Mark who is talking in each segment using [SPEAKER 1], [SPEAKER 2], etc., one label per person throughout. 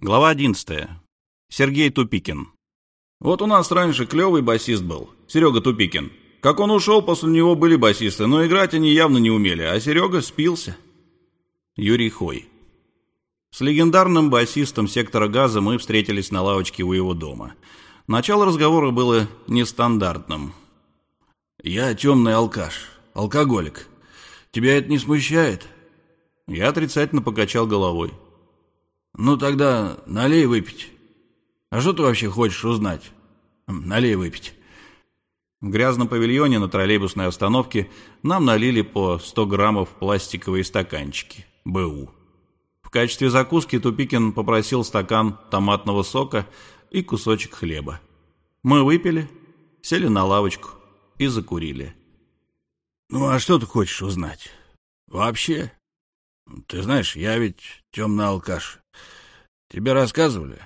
[SPEAKER 1] Глава 11. Сергей Тупикин. Вот у нас раньше клевый басист был, Серега Тупикин. Как он ушел, после него были басисты, но играть они явно не умели, а Серега спился. Юрий Хой. С легендарным басистом сектора газа мы встретились на лавочке у его дома. Начало разговора было нестандартным.
[SPEAKER 2] «Я темный алкаш, алкоголик. Тебя это не смущает?»
[SPEAKER 1] Я отрицательно покачал головой.
[SPEAKER 2] «Ну тогда налей выпить. А что ты вообще хочешь узнать? Налей выпить».
[SPEAKER 1] В грязном павильоне на троллейбусной остановке нам налили по 100 граммов пластиковые стаканчики. БУ. В качестве закуски Тупикин попросил стакан томатного сока и кусочек хлеба. Мы выпили, сели на лавочку и закурили.
[SPEAKER 2] «Ну а что ты хочешь узнать? Вообще? Ты знаешь, я ведь темный алкаш. Тебе рассказывали?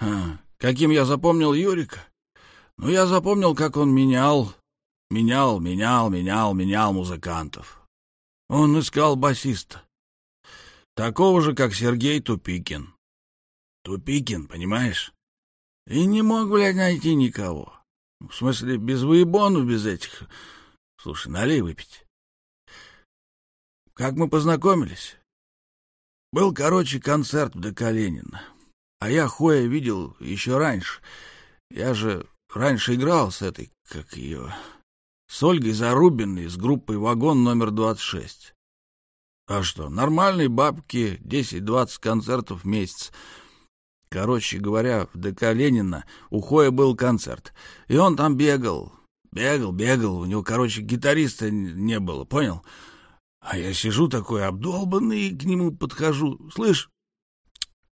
[SPEAKER 2] А, каким я запомнил Юрика? Ну, я запомнил, как он менял, менял, менял, менял, менял музыкантов. Он искал басиста. Такого же, как Сергей Тупикин. Тупикин, понимаешь? И не мог, блядь, найти никого. В смысле, без выебонов, без этих... Слушай, налей выпить. Как мы познакомились? Был, короче, концерт в Доколенина. А я Хоя видел еще раньше. Я же раньше играл с этой, как ее, с Ольгой Зарубиной, с группой «Вагон номер 26». А что, нормальные бабки, 10-20 концертов в месяц. Короче говоря, в ДК Ленина у Хоя был концерт, и он там бегал, бегал, бегал, у него, короче, гитариста не было, понял? — а я сижу такой обдолбанный и к нему подхожу. Слышь,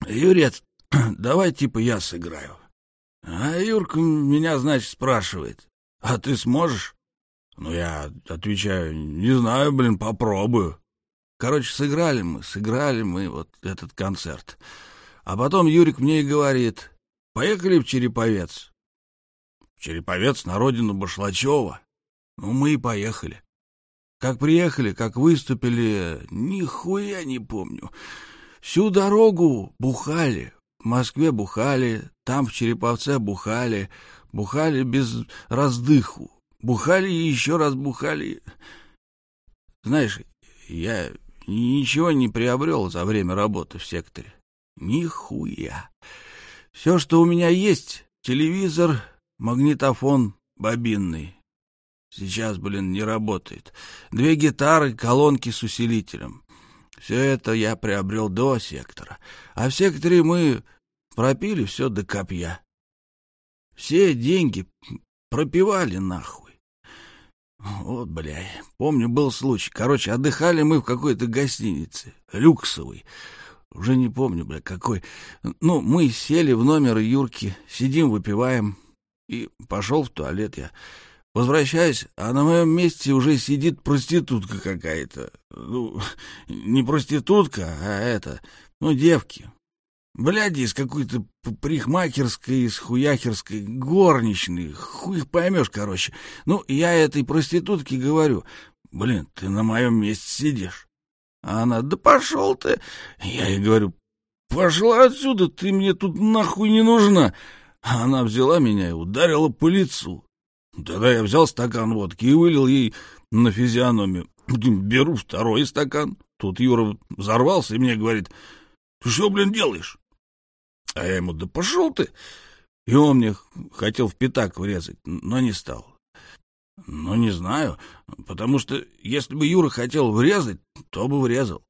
[SPEAKER 2] Юрец, давай типа я сыграю. А Юрка меня, значит, спрашивает, а ты сможешь? Ну, я отвечаю, не знаю, блин, попробую. Короче, сыграли мы, сыграли мы вот этот концерт. А потом Юрик мне и говорит, поехали в Череповец. В Череповец на родину Башлачева. Ну, мы и поехали. Как приехали, как выступили, нихуя не помню. Всю дорогу бухали. В Москве бухали, там в Череповце бухали. Бухали без раздыху. Бухали и еще раз бухали. Знаешь, я ничего не приобрел за время работы в секторе. Нихуя. Все, что у меня есть, телевизор, магнитофон бобинный, Сейчас, блин, не работает. Две гитары, колонки с усилителем. Все это я приобрел до сектора. А в секторе мы пропили все до копья. Все деньги пропивали нахуй. Вот, бля, помню, был случай. Короче, отдыхали мы в какой-то гостинице, люксовой. Уже не помню, бля, какой. Ну, мы сели в номер Юрки, сидим, выпиваем. И пошел в туалет я. Возвращаюсь, а на моем месте уже сидит проститутка какая-то. Ну, не проститутка, а это, ну, девки. Бляди из какой-то парикмахерской, из хуяхерской, горничной. Хуй их поймешь, короче. Ну, я этой проститутке говорю, блин, ты на моем месте сидишь. А она, да пошел ты. Я ей говорю, пошла отсюда, ты мне тут нахуй не нужна. А она взяла меня и ударила по лицу. Тогда я взял стакан водки и вылил ей на физиономию. Беру второй стакан. Тут Юра взорвался и мне говорит, ты что, блин, делаешь? А я ему, да пошел ты. И он мне хотел в пятак врезать, но не стал. Ну, не знаю, потому что если бы Юра хотел врезать, то бы врезал.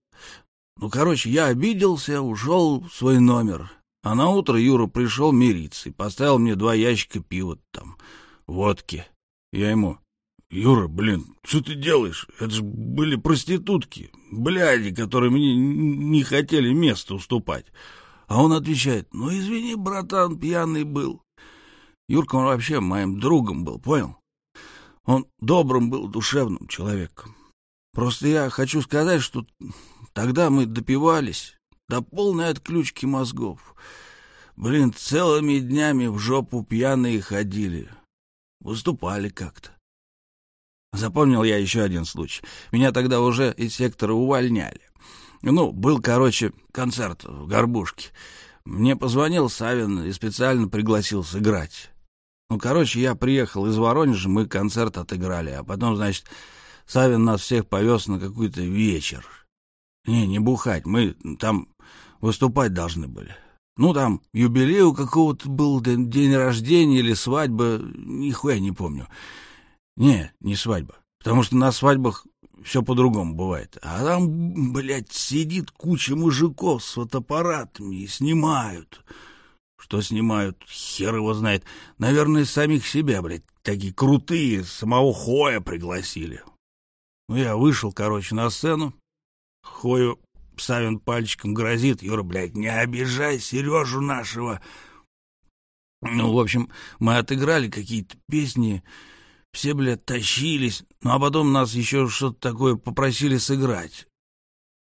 [SPEAKER 2] Ну, короче, я обиделся, ушел в свой номер. А на утро Юра пришел мириться и поставил мне два ящика пива там водки. Я ему, Юра, блин, что ты делаешь? Это же были проститутки, бляди, которые мне не хотели место уступать. А он отвечает, ну извини, братан, пьяный был. Юрка, он вообще моим другом был, понял? Он добрым был, душевным человеком. Просто я хочу сказать, что тогда мы допивались до полной отключки мозгов. Блин, целыми днями в жопу пьяные ходили. Выступали как-то. Запомнил я еще один случай. Меня тогда уже из сектора увольняли. Ну, был, короче, концерт в Горбушке. Мне позвонил Савин и специально пригласил сыграть. Ну, короче, я приехал из Воронежа, мы концерт отыграли, а потом, значит, Савин нас всех повез на какой-то вечер. Не, не бухать, мы там выступать должны были. Ну, там юбилей у какого-то был день рождения или свадьба, нихуя не помню. Не, не свадьба, потому что на свадьбах все по-другому бывает. А там, блядь, сидит куча мужиков с фотоаппаратами и снимают. Что снимают, хер его знает. Наверное, самих себя, блядь, такие крутые, самого Хоя пригласили. Ну, я вышел, короче, на сцену. Хою Савин пальчиком грозит. Юра, блядь, не обижай Сережу нашего. Ну, в общем, мы отыграли какие-то песни, все, блядь, тащились, ну а потом нас еще что-то такое попросили сыграть.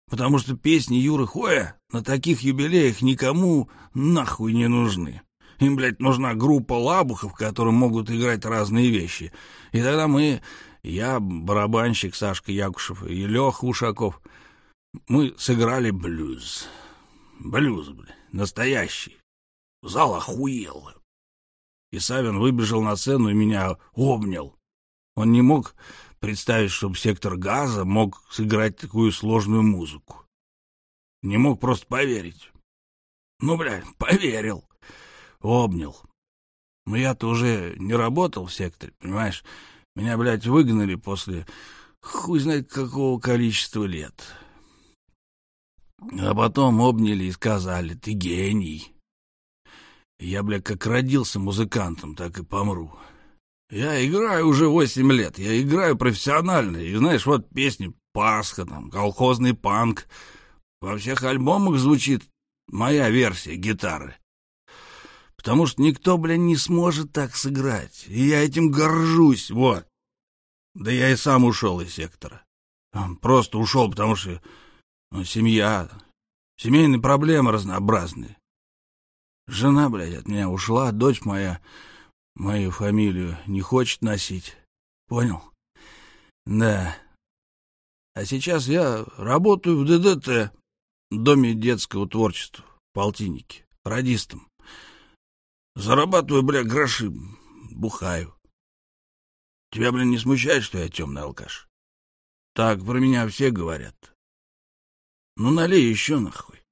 [SPEAKER 2] Потому что песни Юры Хоя на таких юбилеях никому нахуй не нужны. Им, блядь, нужна группа лабухов, которые могут играть разные вещи. И тогда мы, я, барабанщик Сашка Якушев и Леха Ушаков, мы сыграли блюз. Блюз, блядь, настоящий. Зал охуел. И Савин выбежал на сцену и меня обнял. Он не мог представить, чтобы сектор газа мог сыграть такую сложную музыку. Не мог просто поверить. Ну, блядь, поверил. Обнял. Но я-то уже не работал в секторе, понимаешь? Меня, блядь, выгнали после хуй знает какого количества лет. А потом обняли и сказали, ты гений. Я, бля, как родился музыкантом, так и помру. Я играю уже восемь лет, я играю профессионально, и знаешь, вот песни «Пасха», там, «Колхозный панк». Во всех альбомах звучит моя версия гитары. Потому что никто, бля, не сможет так сыграть, и я этим горжусь, вот. Да я и сам ушел из сектора. Просто ушел, потому что ну, семья, семейные проблемы разнообразные. Жена, блядь, от меня ушла, дочь моя мою фамилию не хочет носить. Понял? Да. А сейчас я работаю в ДДТ, Доме детского творчества, в полтиннике, радистом. Зарабатываю, бля, гроши, бухаю. Тебя, блин, не смущает, что я темный алкаш? Так про меня все говорят. Ну, налей еще нахуй.